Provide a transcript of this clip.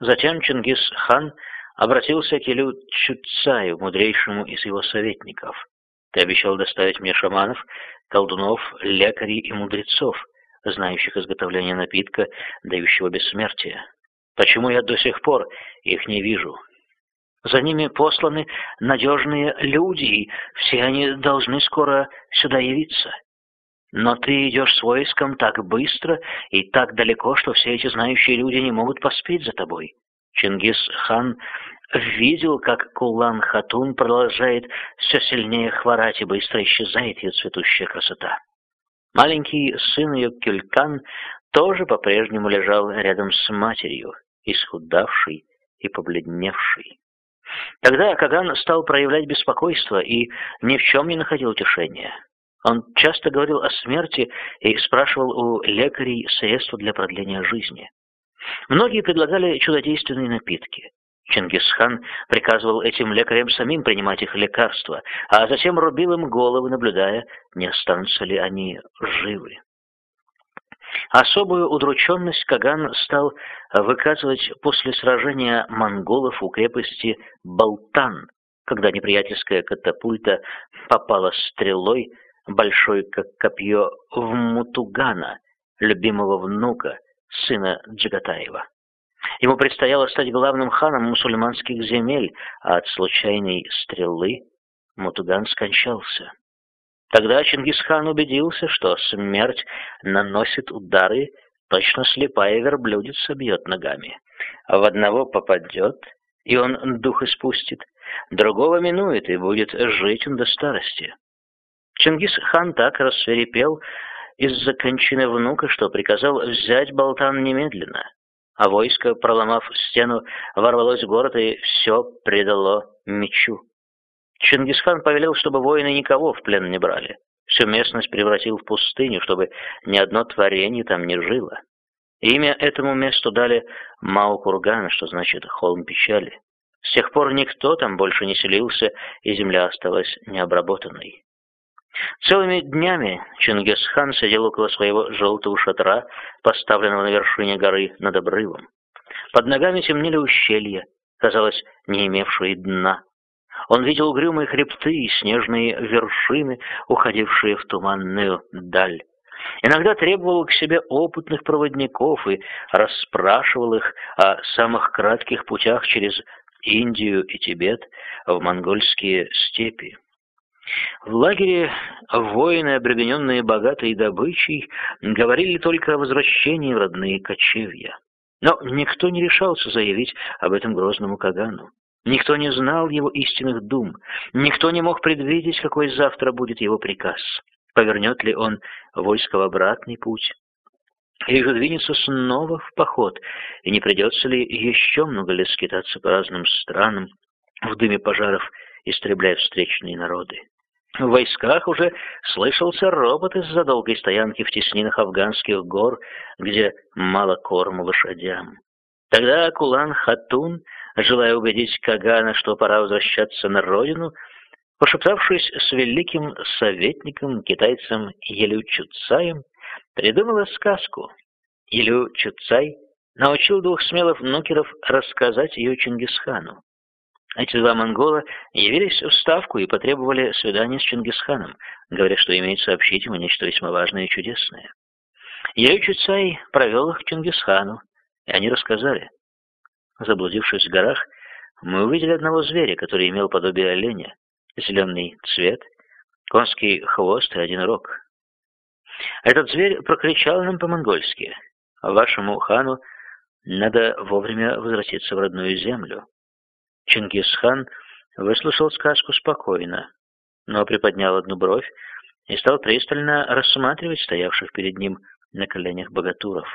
Затем Чингис-хан обратился к Илю Чуцаю, мудрейшему из его советников. «Ты обещал доставить мне шаманов, колдунов, лекарей и мудрецов, знающих изготовление напитка, дающего бессмертие. Почему я до сих пор их не вижу?» За ними посланы надежные люди, и все они должны скоро сюда явиться. Но ты идешь с войском так быстро и так далеко, что все эти знающие люди не могут поспеть за тобой. Чингис-хан видел, как Кулан-Хатун продолжает все сильнее хворать и быстро исчезает ее цветущая красота. Маленький сын ее Кюлькан тоже по-прежнему лежал рядом с матерью, исхудавший и побледневший. Тогда Каган стал проявлять беспокойство и ни в чем не находил утешения. Он часто говорил о смерти и спрашивал у лекарей средства для продления жизни. Многие предлагали чудодейственные напитки. Чингисхан приказывал этим лекарям самим принимать их лекарства, а затем рубил им головы, наблюдая, не останутся ли они живы. Особую удрученность Каган стал выказывать после сражения монголов у крепости Балтан, когда неприятельская катапульта попала стрелой, большой как копье, в Мутугана, любимого внука, сына Джигатаева. Ему предстояло стать главным ханом мусульманских земель, а от случайной стрелы Мутуган скончался. Тогда Чингисхан убедился, что смерть наносит удары, точно слепая верблюдица бьет ногами. В одного попадет, и он дух испустит, другого минует, и будет жить он до старости. Чингисхан так рассверепел из-за кончины внука, что приказал взять Болтан немедленно, а войско, проломав стену, ворвалось в город и все предало мечу. Чингисхан повелел, чтобы воины никого в плен не брали. Всю местность превратил в пустыню, чтобы ни одно творение там не жило. Имя этому месту дали Маукурган, что значит «холм печали». С тех пор никто там больше не селился, и земля осталась необработанной. Целыми днями Чингисхан сидел около своего желтого шатра, поставленного на вершине горы над обрывом. Под ногами темнели ущелья, казалось, не имевшие дна. Он видел угрюмые хребты и снежные вершины, уходившие в туманную даль. Иногда требовал к себе опытных проводников и расспрашивал их о самых кратких путях через Индию и Тибет в монгольские степи. В лагере воины, обремененные богатой добычей, говорили только о возвращении в родные кочевья. Но никто не решался заявить об этом грозному Кагану. Никто не знал его истинных дум, никто не мог предвидеть, какой завтра будет его приказ. Повернет ли он войско в обратный путь? Или же двинется снова в поход, и не придется ли еще много лет скитаться по разным странам, в дыме пожаров истребляя встречные народы? В войсках уже слышался робот из-за долгой стоянки в теснинах афганских гор, где мало корма лошадям. Тогда Кулан Хатун желая убедить Кагана, что пора возвращаться на родину, пошептавшись с великим советником, китайцем Елю Чуцаем, придумала сказку. Елю Чуцай научил двух смелых нукеров рассказать ее Чингисхану. Эти два монгола явились в Ставку и потребовали свидания с Чингисханом, говоря, что имеют сообщить ему нечто весьма важное и чудесное. Елю Чуцай провел их к Чингисхану, и они рассказали. Заблудившись в горах, мы увидели одного зверя, который имел подобие оленя, зеленый цвет, конский хвост и один рог. Этот зверь прокричал нам по-монгольски. Вашему хану надо вовремя возвратиться в родную землю. Чингисхан выслушал сказку спокойно, но приподнял одну бровь и стал пристально рассматривать стоявших перед ним на коленях богатуров.